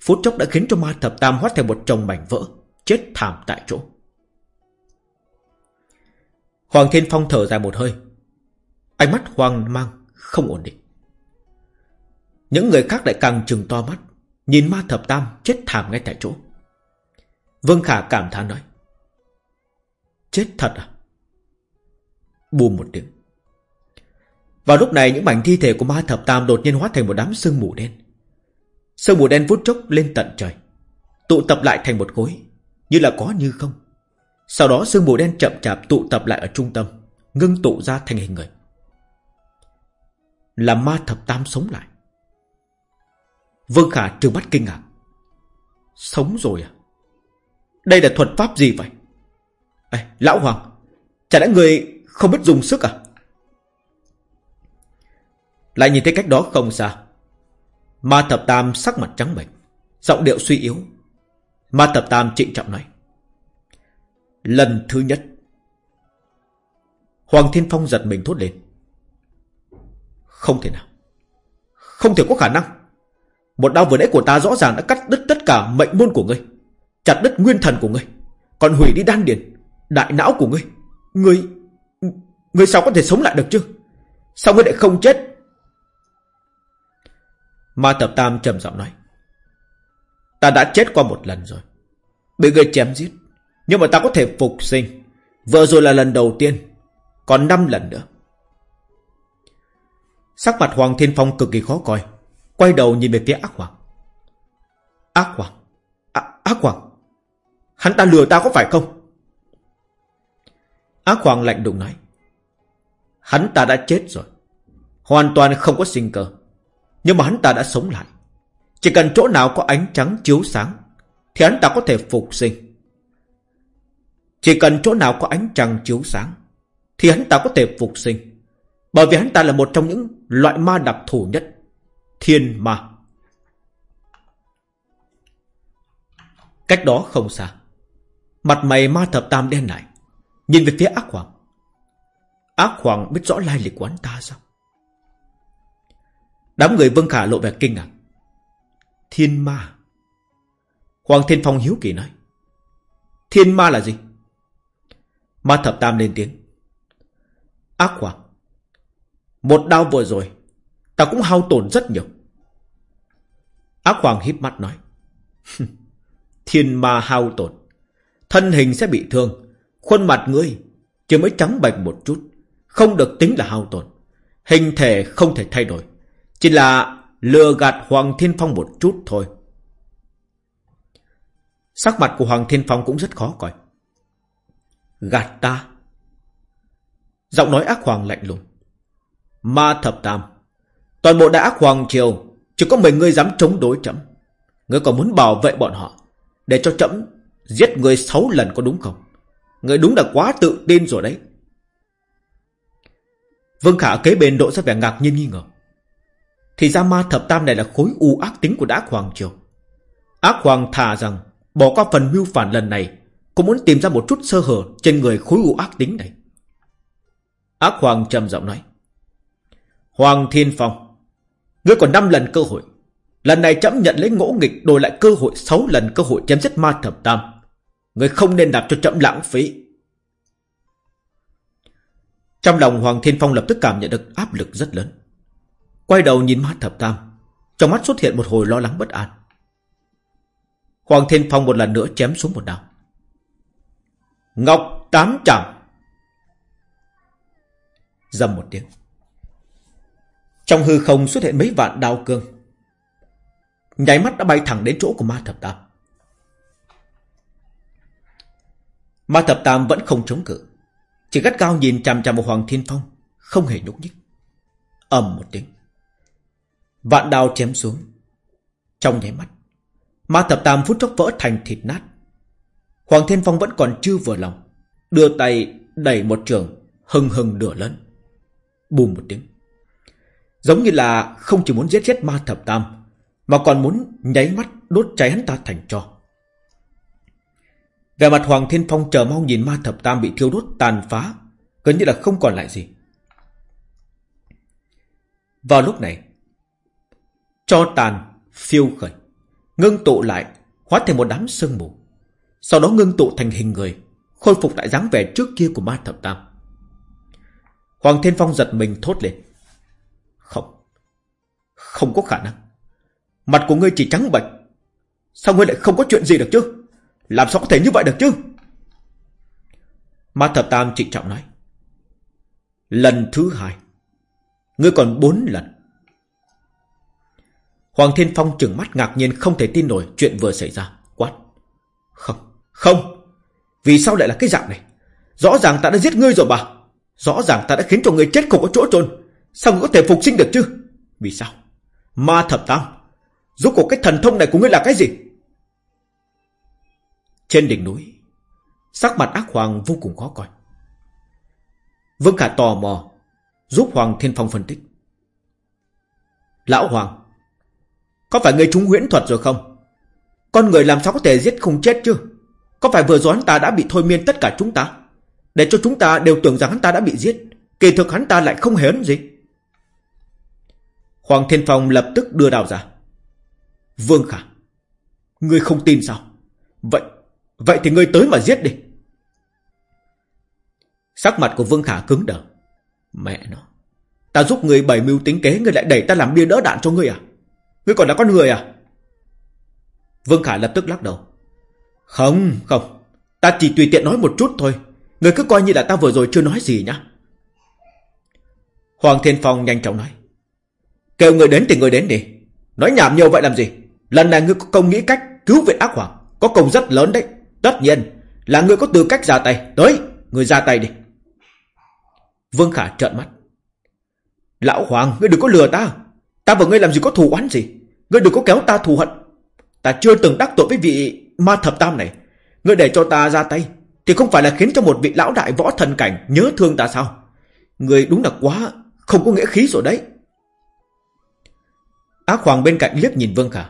Speaker 1: Phút chốc đã khiến cho ma thập tam hóa thành một chồng mảnh vỡ Chết thảm tại chỗ. Hoàng Thiên Phong thở dài một hơi. Ánh mắt hoang mang, Không ổn định. Những người khác lại càng trừng to mắt, Nhìn ma thập tam chết thảm ngay tại chỗ. Vương Khả cảm thán nói, Chết thật à? Bùm một tiếng. Vào lúc này, những mảnh thi thể của ma thập tam Đột nhiên hóa thành một đám sương mù đen. Sương mù đen vút chốc lên tận trời, Tụ tập lại thành một khối, Như là có như không. Sau đó sương mù đen chậm chạp tụ tập lại ở trung tâm Ngưng tụ ra thành hình người. Là ma thập tam sống lại. Vương Khả trừng mắt kinh ngạc. Sống rồi à? Đây là thuật pháp gì vậy? Ê, Lão Hoàng Chả lẽ người không biết dùng sức à? Lại nhìn thấy cách đó không xa Ma thập tam sắc mặt trắng bệch Giọng điệu suy yếu. Ma thập tam trịnh trọng nói. Lần thứ nhất. Hoàng Thiên Phong giật mình thốt lên. Không thể nào. Không thể có khả năng. Một đao vừa nãy của ta rõ ràng đã cắt đứt tất cả mệnh môn của ngươi, Chặt đứt nguyên thần của ngươi, Còn hủy đi đan điền, Đại não của ngươi. Ngươi Ngươi sao có thể sống lại được chứ? Sao ngươi lại không chết? Ma tập tam trầm giọng nói. Ta đã chết qua một lần rồi. Bị ngươi chém giết. Nhưng mà ta có thể phục sinh. Vừa rồi là lần đầu tiên Còn năm lần nữa. Sắc mặt Hoàng Thiên Phong cực kỳ khó coi Quay đầu nhìn về phía ác hoàng. Ác hoàng? À, Ác hoàng? Hắn ta lừa ta có phải không? Ác hoàng lạnh đùng nói. Hắn ta đã chết rồi. Hoàn toàn không có sinh cơ. Nhưng mà hắn ta đã sống lại. Chỉ cần chỗ nào có ánh trắng chiếu sáng Thì hắn ta có thể phục sinh. Chỉ cần chỗ nào có ánh trăng chiếu sáng, Thì hắn ta có thể phục sinh. Bởi vì hắn ta là một trong những loại ma đặc thù nhất, Thiên ma. Cách đó không xa, Mặt mày ma thập tam đen lại, Nhìn về phía ác hoàng. Ác hoàng biết rõ lai lịch của hắn ta sao? Đám người Vương Khả lộ vẻ kinh ngạc. Thiên ma? Hoàng Thiên Phong hiếu kỳ nói. Thiên ma là gì? Ma thập tam lên tiếng. Ác hoàng, Một đau vừa rồi, Ta cũng hao tổn rất nhiều. Ác hoàng híp mắt nói Thiên ma hao tổn, Thân hình sẽ bị thương, Khuôn mặt ngươi Chỉ mới trắng bạch một chút, Không được tính là hao tổn, Hình thể không thể thay đổi, Chỉ là lừa gạt Hoàng Thiên Phong một chút thôi. Sắc mặt của Hoàng Thiên Phong cũng rất khó coi. Gạt ta. Giọng nói ác hoàng lạnh lùng. Ma thập tam, Toàn bộ đại ác hoàng triều, Chỉ có mình ngươi dám chống đối chấm. Ngươi còn muốn bảo vệ bọn họ, Để cho chấm Giết người sáu lần có đúng không? Người đúng là quá tự tin rồi đấy. Vương Khả kế bên độ ra vẻ ngạc nhiên nghi ngờ. Thì ra ma thập tam này là khối u ác tính của ác hoàng triều. Ác hoàng thà rằng Bỏ qua phần mưu phản lần này cũng muốn tìm ra một chút sơ hở Trên người khối u ác tính này Ác hoàng trầm giọng nói Hoàng Thiên Phong, Ngươi còn 5 lần cơ hội Lần này chấm nhận lấy ngỗ nghịch Đổi lại cơ hội 6 lần cơ hội chém giết ma thập tam Ngươi không nên đạp cho chậm lãng phí. Trong lòng Hoàng Thiên Phong lập tức cảm nhận được áp lực rất lớn. Quay đầu nhìn Ma thập tam. Trong mắt xuất hiện một hồi lo lắng bất an. Hoàng Thiên Phong một lần nữa chém xuống một đao. Ngọc tám chẳng. Dầm một tiếng. Trong hư không xuất hiện mấy vạn đao cương. Nháy mắt đã bay thẳng đến chỗ của ma thập tam. Ma thập tam vẫn không chống cự Chỉ gắt cao nhìn chằm chằm vào Hoàng Thiên Phong, Không hề nhúc nhích ầm một tiếng Vạn đao chém xuống Trong nháy mắt, Ma thập tam phút chốc vỡ thành thịt nát Hoàng Thiên Phong vẫn còn chưa vừa lòng, Đưa tay đẩy một trường, Hừng hừng đửa lớn. Bùm một tiếng. Giống như là không chỉ muốn giết chết ma thập tam, Mà còn muốn nháy mắt đốt cháy hắn ta thành cho. Về mặt Hoàng Thiên Phong chờ mong nhìn ma thập tam bị thiêu đốt, tàn phá, Gần như là không còn lại gì. Vào lúc này, Cho tàn phiêu khởi, Ngưng tụ lại, Hóa thành một đám sương mù. Sau đó ngưng tụ thành hình người Khôi phục lại dáng vẻ trước kia của ma thập tam. Hoàng Thiên Phong giật mình thốt lên. Không Không có khả năng. Mặt của ngươi chỉ trắng bệch. Sao ngươi lại không có chuyện gì được chứ? Làm sao có thể như vậy được chứ? Ma thập tam trịnh trọng nói. Lần thứ hai Ngươi còn bốn lần. Hoàng Thiên Phong trừng mắt ngạc nhiên không thể tin nổi chuyện vừa xảy ra. Quát. Không, không. Vì sao lại là cái dạng này? Rõ ràng ta đã giết ngươi rồi bà. Rõ ràng ta đã khiến cho ngươi chết không có chỗ trôn. Sao ngươi có thể phục sinh được chứ? Vì sao? Ma thập tam. Rốt cuộc cái thần thông này của ngươi là cái gì? Trên đỉnh núi, sắc mặt ác hoàng vô cùng khó coi. Vương Khả tò mò, giúp Hoàng Thiên Phong phân tích. Lão Hoàng, có phải người trúng huyễn thuật rồi không? Con người làm sao có thể giết không chết chứ? Có phải vừa rồi hắn ta đã bị thôi miên tất cả chúng ta? Để cho chúng ta đều tưởng rằng hắn ta đã bị giết. Kỳ thực hắn ta lại không hề ấn gì. Hoàng Thiên Phong lập tức đưa đào ra. Vương Khả. Ngươi không tin sao? Vậy, vậy thì ngươi tới mà giết đi. Sắc mặt của Vương Khả cứng đờ. Mẹ nó. Ta giúp người bày mưu tính kế, ngươi lại đẩy ta làm bia đỡ đạn cho ngươi à? Ngươi còn là con người à? Vương Khả lập tức lắc đầu. Không, không. Ta chỉ tùy tiện nói một chút thôi. người cứ coi như là ta vừa rồi chưa nói gì nhá. Hoàng Thiên Phong nhanh chóng nói. Kêu người đến thì người đến đi. Nói nhảm nhiều vậy làm gì? Lần này ngươi có công nghĩ cách cứu viện ác hoàng. Có công rất lớn đấy. Tất nhiên là ngươi có tư cách ra tay. Tới, ngươi ra tay đi. Vương Khả trợn mắt. Lão Hoàng, ngươi đừng có lừa ta. Ta và ngươi làm gì có thù oán gì Ngươi đừng có kéo ta thù hận Ta chưa từng đắc tội với vị ma thập tam này, Ngươi để cho ta ra tay Thì không phải là khiến cho một vị lão đại võ thần cảnh Nhớ thương ta sao? Ngươi đúng là quá Không có nghĩa khí rồi đấy. Ác hoàng bên cạnh liếc nhìn Vương Khả.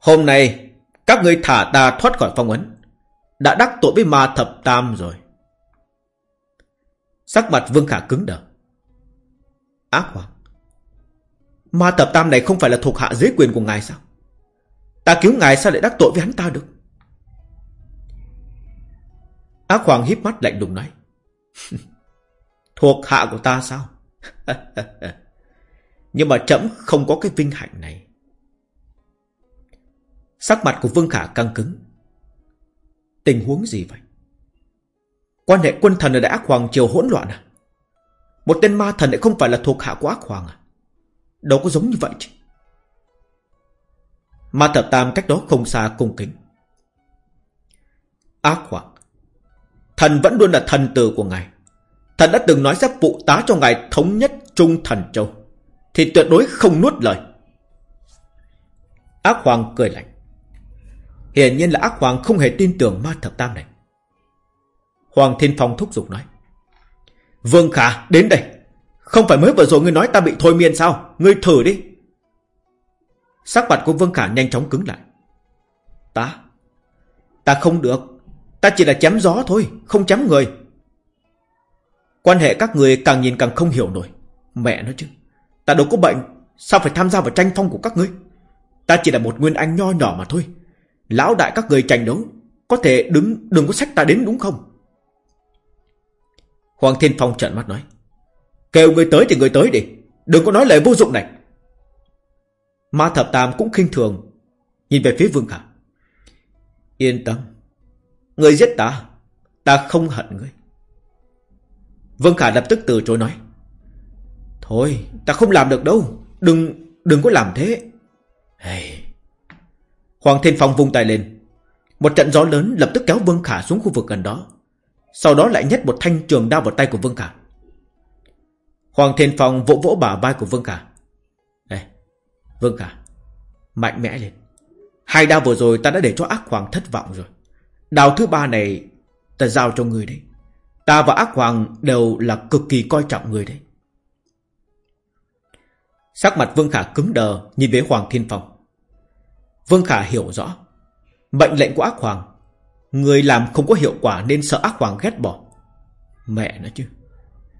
Speaker 1: Hôm nay, Các ngươi thả ta thoát khỏi phong ấn, Đã đắc tội với ma thập tam rồi. Sắc mặt Vương Khả cứng đờ. Ác hoàng, Ma thập tam này không phải là thuộc hạ dưới quyền của ngài sao? Ta cứu ngài sao lại đắc tội với hắn ta được? Ác hoàng híp mắt lạnh lùng nói, Thuộc hạ của ta sao? Nhưng mà trẫm không có cái vinh hạnh này. Sắc mặt của Vương Khả căng cứng. Tình huống gì vậy? Quan hệ quân thần ở Đại Ác Hoàng Triều hỗn loạn à? Một tên ma thần lại không phải là thuộc hạ của Ác Hoàng à? Đâu có giống như vậy chứ. Ma thập tam cách đó không xa cung kính. Ác hoàng Thần vẫn luôn là thần tử của ngài. Thần đã từng nói sẽ phụ tá cho ngài thống nhất Trung thần châu, Thì tuyệt đối không nuốt lời. Ác hoàng cười lạnh. Hiển nhiên là ác hoàng không hề tin tưởng ma thập tam này. Hoàng Thiên Phong thúc giục nói, Vương Khả, đến đây. Không phải mới vừa rồi ngươi nói ta bị thôi miên sao? Ngươi thử đi. Sắc mặt của Vương Khả nhanh chóng cứng lại. Ta? Ta không được. Ta chỉ là chém gió thôi, Không chém người. Quan hệ các người càng nhìn càng không hiểu nổi. Mẹ nói chứ, Ta đâu có bệnh. Sao phải tham gia vào tranh phong của các ngươi? Ta chỉ là một nguyên anh nho nhỏ mà thôi. Lão đại các người tranh đấu, Có thể đứng, đừng có sách ta đến đúng không? Hoàng Thiên Phong trợn mắt nói. Kêu người tới thì người tới đi. Đừng có nói lời vô dụng này. Ma thập tam cũng khinh thường Nhìn về phía Vương Khả Yên tâm, Người giết ta Ta không hận người Vương Khả lập tức từ chối nói Thôi, ta không làm được đâu Đừng đừng có làm thế hey. Hoàng Thiên Phong vung tay lên Một trận gió lớn lập tức kéo Vương Khả xuống khu vực gần đó. Sau đó lại nhét một thanh trường đao vào tay của Vương Khả. Hoàng Thiên Phong vỗ vỗ bả vai của Vương Khả vâng Vương Khả, mạnh mẽ lên. Hai đao vừa rồi ta đã để cho ác hoàng thất vọng rồi. Đao thứ ba này ta giao cho người đấy. Ta và ác hoàng đều là cực kỳ coi trọng người đấy. Sắc mặt Vương Khả cứng đờ nhìn về Hoàng Thiên Phong. Vương Khả hiểu rõ. Mệnh lệnh của ác hoàng. Người làm không có hiệu quả nên sợ ác hoàng ghét bỏ. Mẹ nó chứ.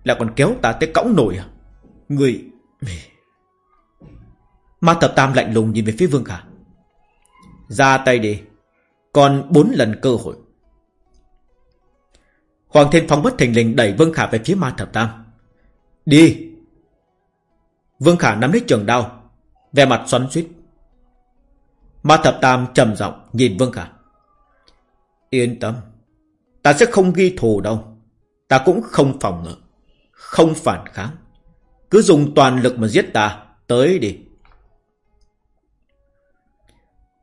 Speaker 1: là còn kéo ta tới cõng nổi à? Người... Ma Thập Tam lạnh lùng nhìn về phía Vương Khả. Ra tay đi. Còn bốn lần cơ hội. Hoàng Thiên Phong bất thình lình đẩy Vương Khả về phía Ma Thập Tam. Đi! Vương Khả nắm lấy trường đao, vẻ mặt xoắn xuýt. Ma Thập Tam trầm giọng nhìn Vương Khả. Yên tâm, ta sẽ không ghi thù đâu. Ta cũng không phòng ngự, không phản kháng. Cứ dùng toàn lực mà giết ta, tới đi.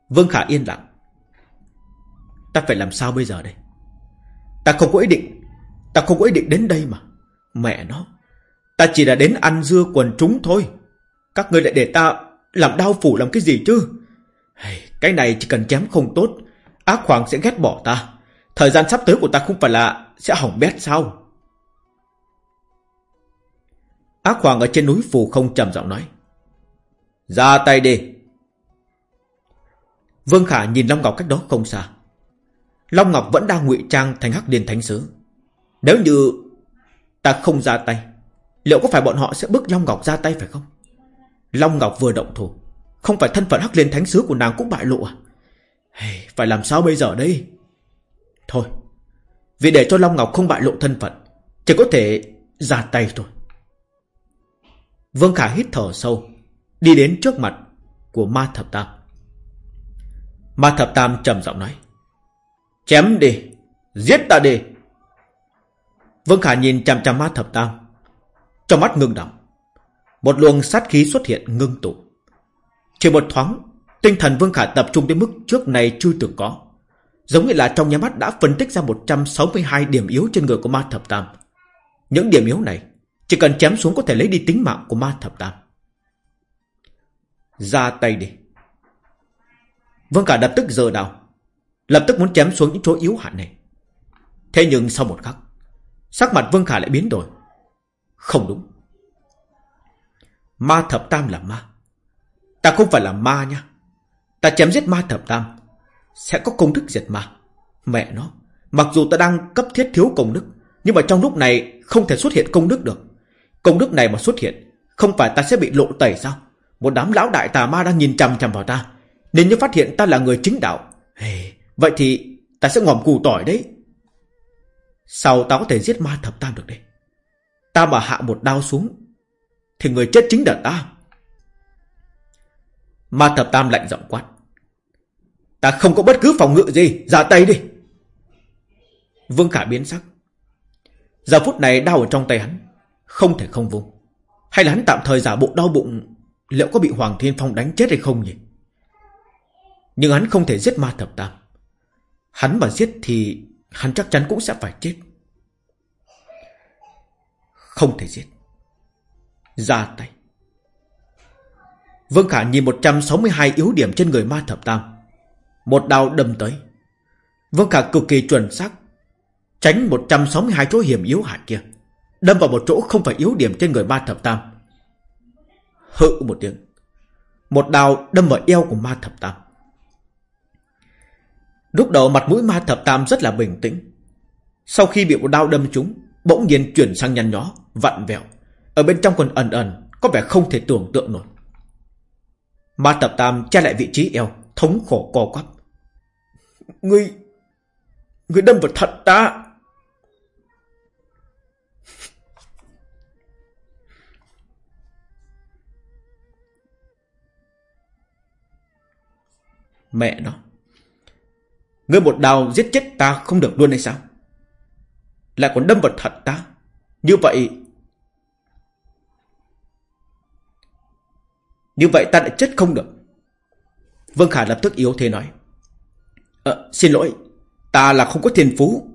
Speaker 1: Vương Khả yên lặng. Ta phải làm sao bây giờ đây? Ta không có ý định, ta không có ý định đến đây mà. Mẹ nó, Ta chỉ là đến ăn dưa quần chúng thôi. Các ngươi lại để ta làm đau phủ làm cái gì chứ? Cái này chỉ cần chém không tốt, ác hoàng sẽ ghét bỏ ta. Thời gian sắp tới của ta không phải là sẽ hỏng bét sao? Ác hoàng ở trên núi phù không trầm giọng nói. Ra tay đi. Vương Khả nhìn Long Ngọc cách đó không xa. Long Ngọc vẫn đang ngụy trang thành hắc điền thánh sứ. Nếu như ta không ra tay, Liệu có phải bọn họ sẽ bức Long Ngọc ra tay phải không? Long Ngọc vừa động thủ. Không phải thân phận hắc liên thánh sứ của nàng cũng bại lộ à? Hey, Phải làm sao bây giờ đây? Thôi Vì để cho Long Ngọc không bại lộ thân phận Chỉ có thể ra tay thôi. Vương Khả hít thở sâu Đi đến trước mặt Của ma thập tam. Ma thập tam trầm giọng nói, Chém đi, Giết ta đi. Vương Khả nhìn chằm chằm ma thập tam, trong mắt ngưng động Một luồng sát khí xuất hiện ngưng tụ. Chỉ một thoáng, Tinh thần Vương Khả tập trung đến mức trước này chưa từng có. Giống như là trong nhà mắt đã phân tích ra 162 điểm yếu trên người của ma thập tam. Những điểm yếu này, Chỉ cần chém xuống có thể lấy đi tính mạng của ma thập tam. Ra tay đi. Vương Khả lập tức giờ đào Lập tức muốn chém xuống những chỗ yếu hạn này Thế nhưng sau một khắc, Sắc mặt Vương Khả lại biến đổi không đúng. Ma thập tam là ma. Ta không phải là ma nha. Ta chém giết ma thập tam. Sẽ có công đức diệt ma. Mẹ nó. Mặc dù ta đang cấp thiết thiếu công đức. Nhưng mà trong lúc này không thể xuất hiện công đức được. Công đức này mà xuất hiện. Không phải ta sẽ bị lộ tẩy sao? Một đám lão đại tà ma đang nhìn chằm chằm vào ta. Nên như phát hiện ta là người chính đạo. Hey, vậy thì ta sẽ ngòm củ tỏi đấy. Sao ta có thể giết ma thập tam được đây? Ta mà hạ một đao xuống Thì người chết chính là ta Ma thập tam lạnh giọng quát Ta không có bất cứ phòng ngự gì Ra tay đi Vương Khả biến sắc Giờ phút này đau ở trong tay hắn Không thể không vùng Hay là hắn tạm thời giả bộ đau bụng Liệu có bị Hoàng Thiên Phong đánh chết hay không nhỉ nhưng hắn không thể giết ma thập tam Hắn mà giết thì Hắn chắc chắn cũng sẽ phải chết không thể giết. Ra tay. Vương Khả nhìn 162 yếu điểm trên người ma thập tam. Một đao đâm tới. Vương Khả cực kỳ chuẩn xác. Tránh 162 chỗ hiểm yếu hại kia. Đâm vào một chỗ không phải yếu điểm trên người ma thập tam. Hự một tiếng. Một đao đâm vào eo của ma thập tam. Lúc đầu mặt mũi ma thập tam rất là bình tĩnh. Sau khi bị một đao đâm trúng, bỗng nhiên chuyển sang nhăn nhó, vặn vẹo. Ở bên trong còn ẩn ẩn, có vẻ không thể tưởng tượng nổi. Ma thập tam che lại vị trí eo, thống khổ co quắp. Ngươi... Ngươi đâm vào thật ta! Mẹ nó! Ngươi một đào giết chết ta không được luôn hay sao? Lại còn đâm vào thật ta Như vậy Như vậy ta lại chết không được Vương Khả lập tức yếu thế nói à, xin lỗi, ta là không có thiên phú.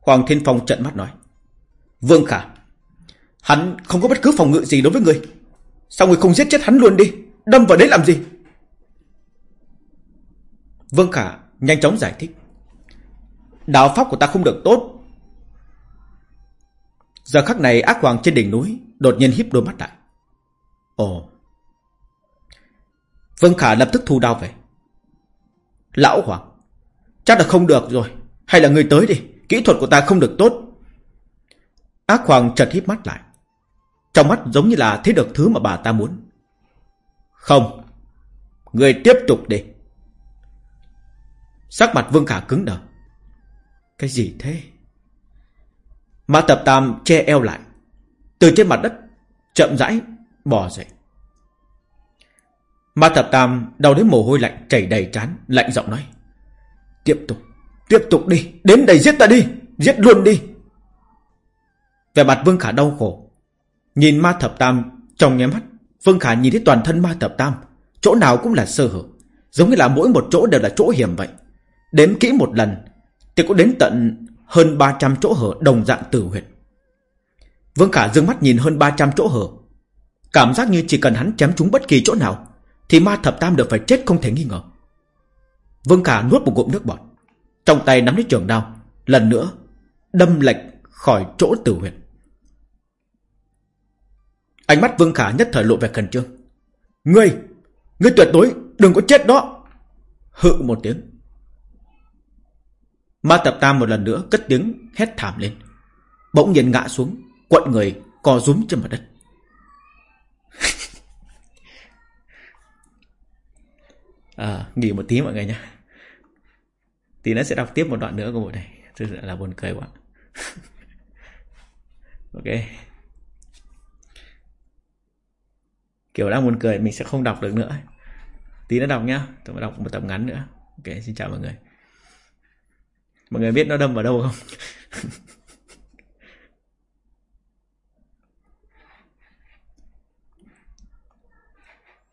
Speaker 1: Hoàng Thiên Phong trận mắt nói. Vương Khả, hắn không có bất cứ phòng ngự gì đối với người. Sao người không giết chết hắn luôn đi, đâm vào đấy làm gì? Vương Khả nhanh chóng giải thích. Đạo pháp của ta không được tốt. Giờ khắc này ác hoàng trên đỉnh núi đột nhiên híp đôi mắt lại. Ồ. Vương Khả lập tức thu đao về. Lão Hoàng, chắc là không được rồi. Hay là người tới đi, kỹ thuật của ta không được tốt. Ác Hoàng chợt híp mắt lại. Trong mắt giống như là thấy được thứ mà bà ta muốn. Không, người tiếp tục đi. Sắc mặt Vương Khả cứng đờ. Cái gì thế? Mã Tập Tam che eo lại. Từ trên mặt đất, chậm rãi, bò dậy. Mã Tập Tam đau đến mồ hôi lạnh chảy đầy trán, lạnh giọng nói. Tiếp tục, tiếp tục đi, đến đây giết ta đi, giết luôn đi. Về mặt Vương Khả đau khổ. Nhìn Ma Thập Tam trong nháy mắt, Vương Khả nhìn thấy toàn thân Ma Thập Tam, chỗ nào cũng là sơ hở, giống như là mỗi một chỗ đều là chỗ hiểm vậy. Đếm kỹ một lần, Thì có đến tận hơn 300 chỗ hở đồng dạng tử huyệt. Vương Khả dương mắt nhìn hơn 300 chỗ hở. Cảm giác như chỉ cần hắn chém chúng bất kỳ chỗ nào, Thì ma thập tam được phải chết không thể nghi ngờ. Vương Khả nuốt một ngụm nước bọt, Trong tay nắm lấy trường đao, Lần nữa Đâm lệch khỏi chỗ tử huyệt. Ánh mắt Vương Khả nhất thời lộ vẻ khẩn trương. Ngươi Ngươi tuyệt đối đừng có chết đó! Hự một tiếng. Ma tập tam một lần nữa cất tiếng hét thảm lên. Bỗng nhiên ngã xuống, quận người co rúm trên mặt đất. à, nghỉ một tí mọi người nhé. Tí nữa sẽ đọc tiếp một đoạn nữa của bộ này. Thực sự là buồn cười quá. ok. Kiểu đang buồn cười mình sẽ không đọc được nữa. Tí nữa đọc nhá. Tôi đọc một tập ngắn nữa. Ok, xin chào mọi người. Mọi người biết nó đâm vào đâu không?